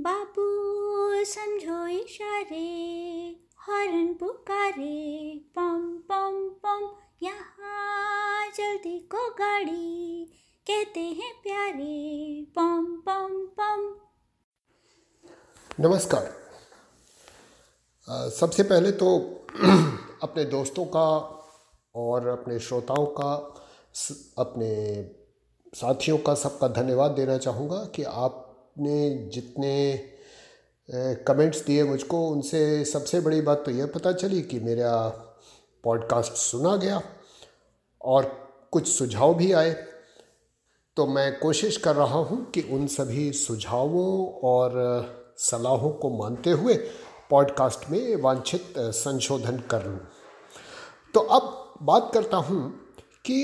बाबू समझो इशारे, हॉर्न पुकारे, पम पम पम, यहाँ जल्दी को गाड़ी, कहते हैं प्यारे, पम पम पम। नमस्कार। सबसे पहले तो अपने दोस्तों का और अपने श्रोताओं का अपने साथियों का सबका धन्यवाद देना चाहूँगा कि आपने जितने कमेंट्स दिए मुझको, उनसे सबसे बड़ी बात तो यह पता चली कि मेरा पॉडकास्ट सुना गया और कुछ सुझाव भी आए। तो मैं कोशिश कर रहा हूँ कि उन सभी सुझावों और सलाहों को मानते हुए पॉडकास्ट में वांछित संशोधन कर लूँ। तो अब बात करता हूँ कि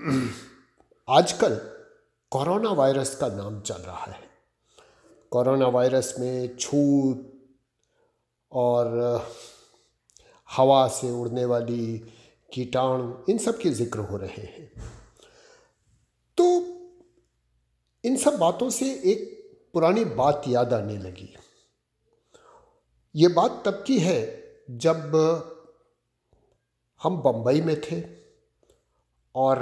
आजकल कोरोना वायरस का नाम चल रहा है। कोरोना वायरस में छूत और हवा से उड़ने वाली कीटाणु, इन सब के ज़िक्र हो रहे हैं। तो इन सब बातों से एक पुरानी बात याद आने लगी। ये बात तब की है जब हम बम्बई में थे और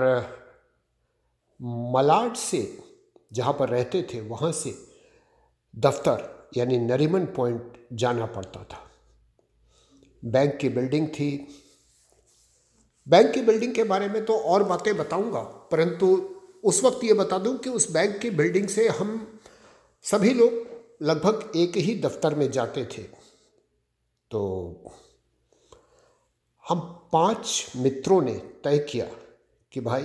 मलाड से जहाँ पर रहते थे, वहाँ से दफ्तर, यानी नरीमन पॉइंट जाना पड़ता था। बैंक की बिल्डिंग थी। बैंक की बिल्डिंग के बारे में तो और बातें बताऊँगा, परंतु उस वक्त ये बता दूँ कि उस बैंक की बिल्डिंग से हम सभी लोग लगभग एक ही दफ्तर में जाते थे। तो हम पाँच मित्रों ने तय किया कि भाई,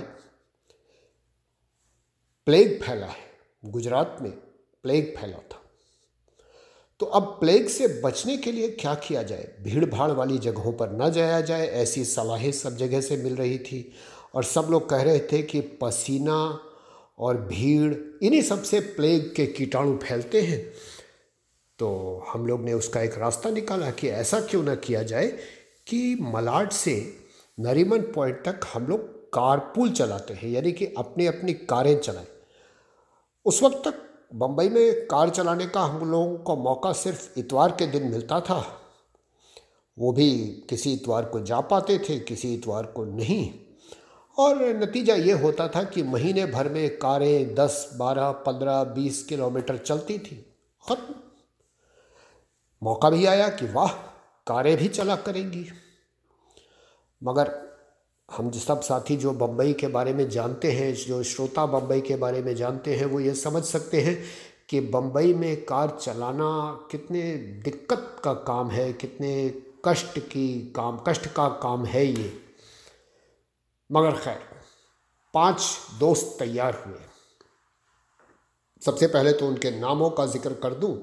प्लेग फैला है, गुजरात में प्लेग फैला था। तो अब प्लेग से बचने के लिए क्या किया जाए? भीड़ भाड़ वाली जगहों पर न जाया जाए, ऐसी सलाहें सब जगह से मिल रही थी। और सब लोग कह रहे थे कि पसीना और भीड़, इन्हीं सबसे प्लेग के कीटाणु फैलते हैं। तो हम लोग ने उसका एक रास्ता निकाला कि ऐसा क्यों ना किया जाए कि मलाड से नरीमन पॉइंट तक हम लोग कारपूल चलाते हैं, यानी कि अपनी अपनी कारें चलाएँ। उस वक्त तक बम्बई में कार चलाने का हम लोगों को मौका सिर्फ़ इतवार के दिन मिलता था। वो भी किसी इतवार को जा पाते थे, किसी इतवार को नहीं। और नतीजा ये होता था कि महीने भर में कारें दस, बारह, पंद्रह, बीस किलोमीटर चलती थी। ख़त्म। मौका भी आया कि वाह, कारें भी चला करेंगी। मगर हम सब साथी जो बम्बई के बारे में जानते हैं, जो श्रोता बम्बई के बारे में जानते हैं, वो ये समझ सकते हैं कि बम्बई में कार चलाना कितने दिक्कत का काम है, कितने कष्ट की काम, कष्ट का काम है ये। मगर खैर, पाँच दोस्त तैयार हुए। सबसे पहले तो उनके नामों का ज़िक्र कर दूँ।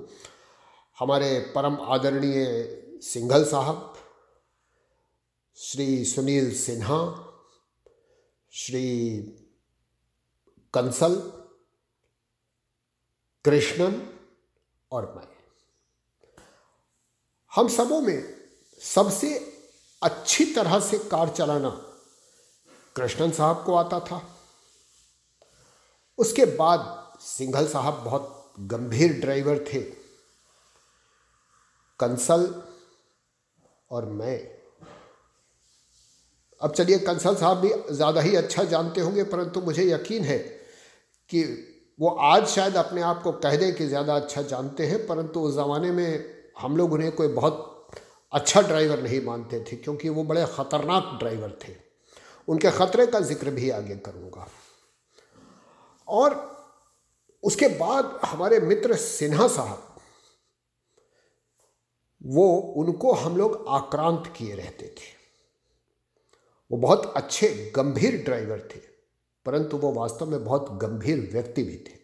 हमारे परम आदरणीय सिंघल साहब श्री सुनील सिन्हा, श्री कंसल, कृष्णन और मैं। हम सबों में सबसे अच्छी तरह से कार चलाना कृष्णन साहब को आता था। उसके बाद सिंघल साहब बहुत गंभीर ड्राइवर थे। कंसल और मैं अब चलिए कंसल साहब भी ज़्यादा ही अच्छा जानते होंगे, परंतु मुझे यकीन है कि वो आज शायद अपने आप को कह दें कि ज़्यादा अच्छा जानते हैं, परंतु उस ज़माने में हम लोग उन्हें कोई बहुत अच्छा ड्राइवर नहीं मानते थे, क्योंकि वो बड़े ख़तरनाक ड्राइवर थे। उनके ख़तरे का ज़िक्र भी आगे करूँगा। और उसके बाद हमारे मित्र सिन्हा साहब, वो उनको हम लोग आक्रांत किए रहते थे। वो बहुत अच्छे, गंभीर ड्राइवर थे, परंतु वो वास्तव में बहुत गंभीर व्यक्ति भी थे।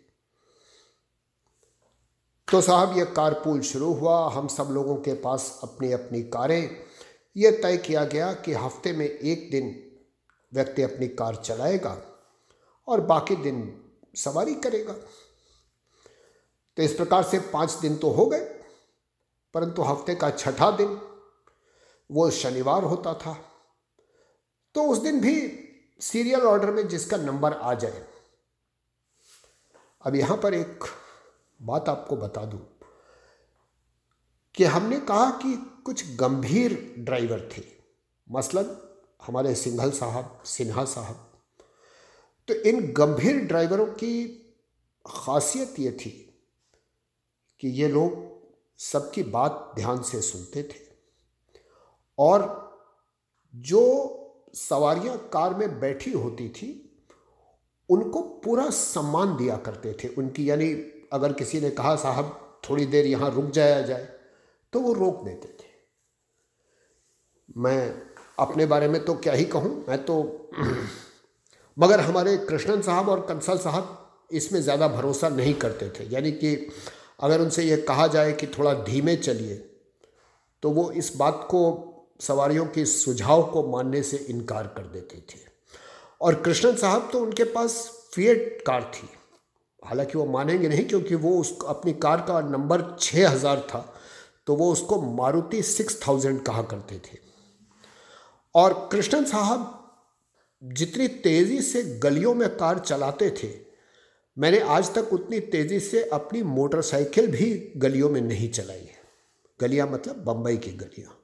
तो साहब, ये कारपूल शुरू हुआ, हम सब लोगों के पास अपनी अपनी कारें। ये तय किया गया कि हफ़्ते में एक दिन व्यक्ति अपनी कार चलाएगा और बाकी दिन सवारी करेगा। तो इस प्रकार से पाँच दिन तो हो गए, परंतु हफ़्ते का छठा दिन वो शनिवार होता था। तो उस दिन भी सीरियल ऑर्डर में जिसका नंबर आ जाए। अब यहाँ पर एक बात आपको बता दूँ कि हमने कहा कि कुछ गंभीर ड्राइवर थे। मसलन हमारे सिंघल साहब, सिन्हा साहब। तो इन गंभीर ड्राइवरों की खासियत ये थी कि ये लोग सबकी बात ध्यान से सुनते थे। और जो सवारियाँ कार में बैठी होती थी, उनको पूरा सम्मान दिया करते थे। उनकी यानी अगर किसी ने कहा, साहब, थोड़ी देर यहाँ रुक जाया जाए तो वो रोक देते थे। मैं अपने बारे में तो क्या ही कहूँ, मैं तो मगर हमारे कृष्णन साहब और कंसल साहब इसमें ज़्यादा भरोसा नहीं करते थे। यानी कि अगर उनसे ये कहा जाए कि थोड़ा धीमे चलिए तो वो इस बात को सवारियों के सुझाव को मानने से इनकार कर देते थे। और कृष्णन साहब तो उनके पास फिएट कार थी। हालाँकि वो मानेंगे नहीं क्योंकि वो उस, अपनी कार का नंबर छः हज़ार था तो वो उसको मारुति सिक्स थाउज़ेंड कहा करते थे। और कृष्णन साहब जितनी तेज़ी से गलियों में कार चलाते थे, मैंने आज तक उतनी तेज़ी से अपनी मोटरसाइकिल भी गलियों में नहीं चलाई है। गलियाँ मतलब बम्बई की गलियाँ।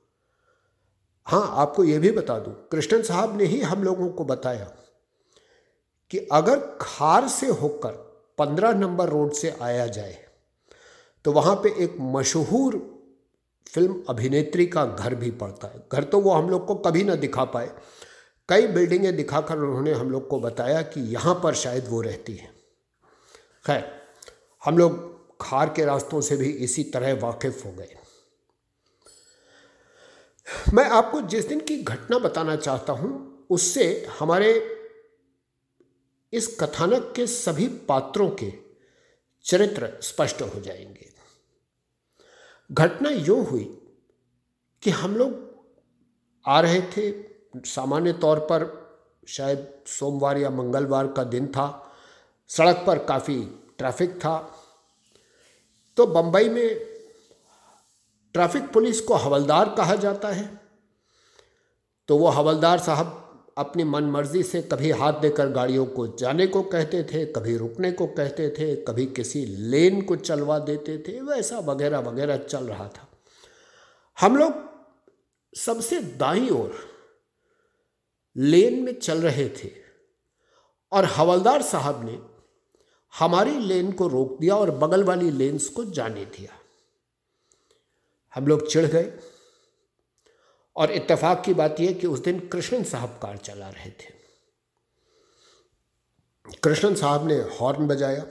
हाँ आपको ये भी बता दूँ, कृष्णन साहब ने ही हम लोगों को बताया कि अगर खार से होकर पंद्रह नंबर रोड से आया जाए तो वहाँ पे एक मशहूर फ़िल्म अभिनेत्री का घर भी पड़ता है। घर तो वो हम लोग को कभी ना दिखा पाए। कई बिल्डिंगें दिखाकर उन्होंने हम लोग को बताया कि यहाँ पर शायद वो रहती है। खैर, हम लोग खार के रास्तों से भी इसी तरह वाकिफ हो गए। मैं आपको जिस दिन की घटना बताना चाहता हूँ, उससे हमारे इस कथानक के सभी पात्रों के चरित्र स्पष्ट हो जाएँगे। घटना यूँ हुई कि हम लोग आ रहे थे, सामान्य तौर पर शायद सोमवार या मंगलवार का दिन था, सड़क पर काफ़ी ट्रैफ़िक था तो बम्बई में ट्रैफ़िक पुलिस को हवलदार कहा जाता है। तो वो हवलदार साहब अपनी मन मर्ज़ी से कभी हाथ देकर गाड़ियों को जाने को कहते थे, कभी रुकने को कहते थे, कभी किसी लेन को चलवा देते थे, वैसा वगैरह वगैरह चल रहा था। हम लोग सबसे दाई ओर लेन में चल रहे थे और हवलदार साहब ने हमारी लेन को रोक दिया और बगल वाली लेन्स को जाने दिया। हम लोग चिढ़ गए। और इत्तेफाक की बात यह कि उस दिन कृष्णन साहब कार चला रहे थे। कृष्णन साहब ने हॉर्न बजाया।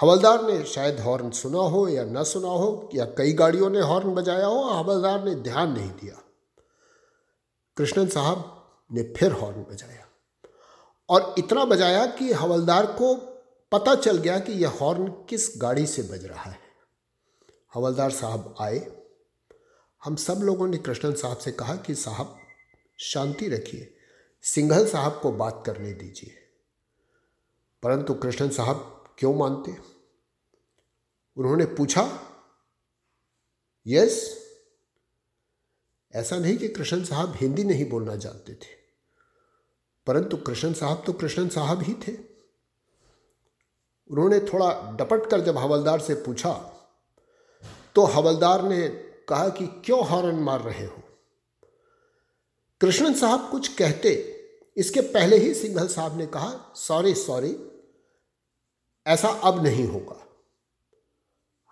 हवलदार ने शायद हॉर्न सुना हो या ना सुना हो, या कई गाड़ियों ने हॉर्न बजाया हो, हवलदार ने ध्यान नहीं दिया। कृष्णन साहब ने फिर हॉर्न बजाया। और इतना बजाया कि हवलदार को पता चल गया कि यह हॉर्न किस गाड़ी से बज रहा है। हवलदार साहब आए। हम सब लोगों ने कृष्णन साहब से कहा कि साहब, शांति रखिए, सिंघल साहब को बात करने दीजिए। परंतु कृष्णन साहब क्यों मानते? उन्होंने पूछा, यस, ऐसा नहीं कि कृष्ण साहब हिंदी नहीं बोलना जानते थे। परंतु कृष्ण साहब तो कृष्ण साहब ही थे। उन्होंने थोड़ा डपट कर जब हवलदार से पूछा तो हवलदार ने कहा कि क्यों हॉर्न मार रहे हो? कृष्णन साहब कुछ कहते, इसके पहले ही सिंघल साहब ने कहा, सॉरी सॉरी, ऐसा अब नहीं होगा।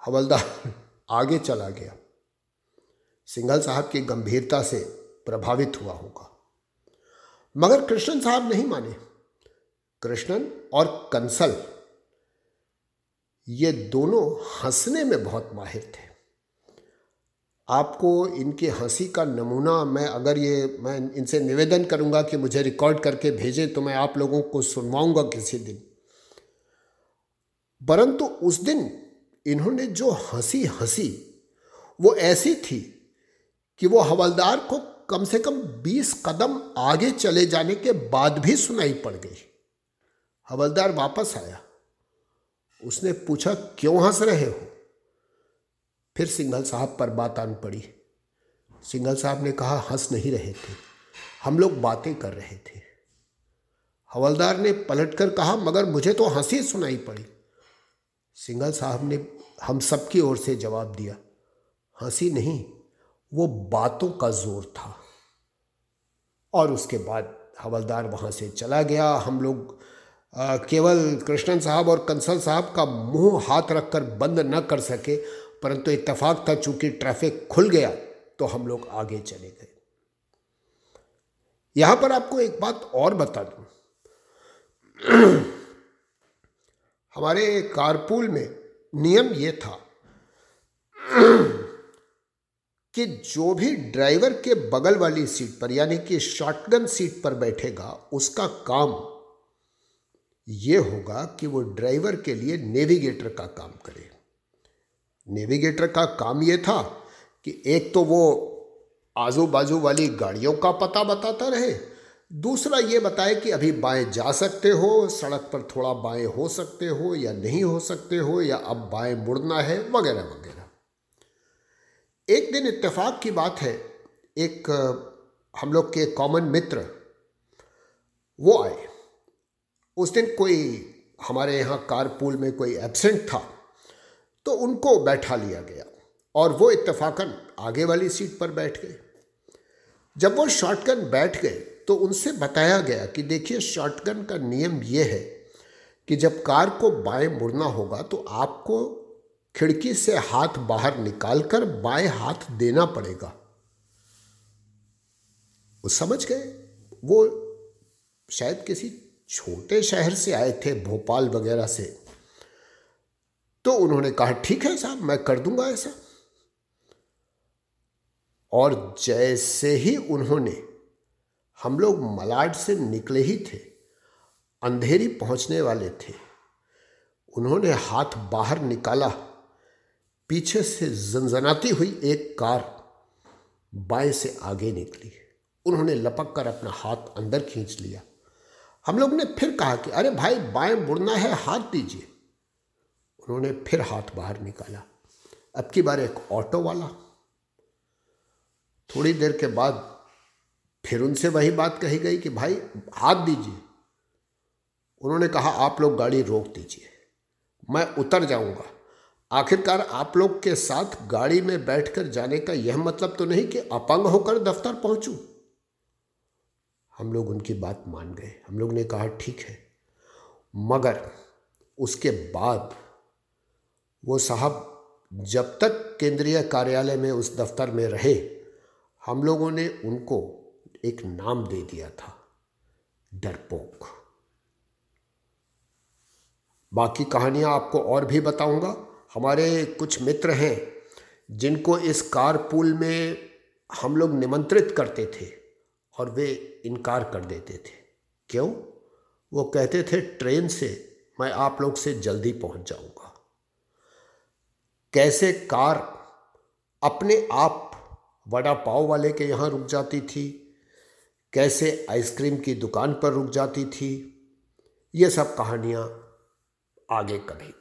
हवलदार आगे चला गया। सिंघल साहब की गंभीरता से प्रभावित हुआ होगा। मगर कृष्णन साहब नहीं माने। कृष्णन और कंसल, ये दोनों हंसने में बहुत माहिर थे। आपको इनके हँसी का नमूना मैं अगर ये मैं इनसे निवेदन करूँगा कि मुझे रिकॉर्ड करके भेजें तो मैं आप लोगों को सुनवाऊँगा किसी दिन। परंतु उस दिन इन्होंने जो हँसी हँसी, वो ऐसी थी कि वो हवलदार को कम से कम बीस कदम आगे चले जाने के बाद भी सुनाई पड़ गई। हवलदार वापस आया। उसने पूछा, क्यों हंस रहे हो? फिर सिंघल साहब पर बात आन पड़ी। सिंघल साहब ने कहा, हंस नहीं रहे थे। हम लोग बातें कर रहे थे। हवलदार ने पलटकर कहा, मगर मुझे तो हँसी सुनाई पड़ी। सिंघल साहब ने हम सबकी ओर से जवाब दिया, हँसी नहीं, वो बातों का ज़ोर था। और उसके बाद हवलदार वहाँ से चला गया। हम लोग केवल कृष्णन साहब और कंसल साहब का मुँह हाथ रखकर बंद न कर सके। परंतु इत्तेफाक था, चूँकि ट्रैफ़िक खुल गया तो हम लोग आगे चले गए। यहाँ पर आपको एक बात और बता दूँ। हमारे कारपूल में नियम यह था कि जो भी ड्राइवर के बगल वाली सीट पर, यानी कि शॉटगन सीट पर बैठेगा, उसका काम यह होगा कि वो ड्राइवर के लिए नेविगेटर का काम करे। नेविगेटर का काम यह था कि एक तो वो आजू बाजू वाली गाड़ियों का पता बताता रहे, दूसरा ये बताए कि अभी बाएँ जा सकते हो, सड़क पर थोड़ा बाएँ हो सकते हो या नहीं हो सकते हो या अब बाएँ मुड़ना है, वगैरह वगैरह। एक दिन इत्तेफाक की बात है, एक, हम लोग के कॉमन मित्र, वो आए। उस दिन कोई हमारे यहाँ कारपूल में कोई एबसेंट था। तो उनको बैठा लिया गया और वो इत्तेफाकन आगे वाली सीट पर बैठ गए। जब वो शॉटगन बैठ गए तो उनसे बताया गया कि देखिए, शॉटगन का नियम ये है कि जब कार को बाएँ मुड़ना होगा तो आपको खिड़की से हाथ बाहर निकालकर बाएँ हाथ देना पड़ेगा। वो समझ गए? वो शायद किसी छोटे शहर से आए थे, भोपाल वगैरह से। तो उन्होंने कहा, ठीक है साहब, मैं कर दूँगा ऐसा। और जैसे ही उन्होंने, हम लोग मलाड से निकले ही थे, अंधेरी पहुँचने वाले थे, उन्होंने हाथ बाहर निकाला, पीछे से जनजनाती हुई एक कार बाएँ से आगे निकली। उन्होंने लपक कर अपना हाथ अंदर खींच लिया। हम लोग ने फिर कहा कि, अरे भाई, बाएँ मुड़ना है, हाथ दीजिए। उन्होंने फिर हाथ बाहर निकाला। अब की बार एक ऑटो वाला। थोड़ी देर के बाद फिर उनसे वही बात कही गई कि भाई, हाथ दीजिए। उन्होंने कहा, आप लोग गाड़ी रोक दीजिए। मैं उतर जाऊँगा। आखिरकार आप लोग के साथ गाड़ी में बैठकर जाने का यह मतलब तो नहीं कि अपंग होकर दफ्तर पहुंचूं। हम लोग उनकी बात मान गए। हम लोग ने कहा, ठीक है। मगर उसके बाद वो साहब जब तक केंद्रीय कार्यालय में उस दफ्तर में रहे, हम लोगों ने उनको एक नाम दे दिया था, डरपोक। बाकी कहानियाँ आपको और भी बताऊँगा। हमारे कुछ मित्र हैं जिनको इस कार पूल में हम लोग निमंत्रित करते थे और वे इनकार कर देते थे। क्यों? वो कहते थे, ट्रेन से मैं आप लोग से जल्दी पहुँच जाऊँगा। कैसे कार अपने आप वड़ा पाव वाले के यहाँ रुक जाती थी? कैसे आइसक्रीम की दुकान पर रुक जाती थी? ये सब कहानियाँ आगे कभी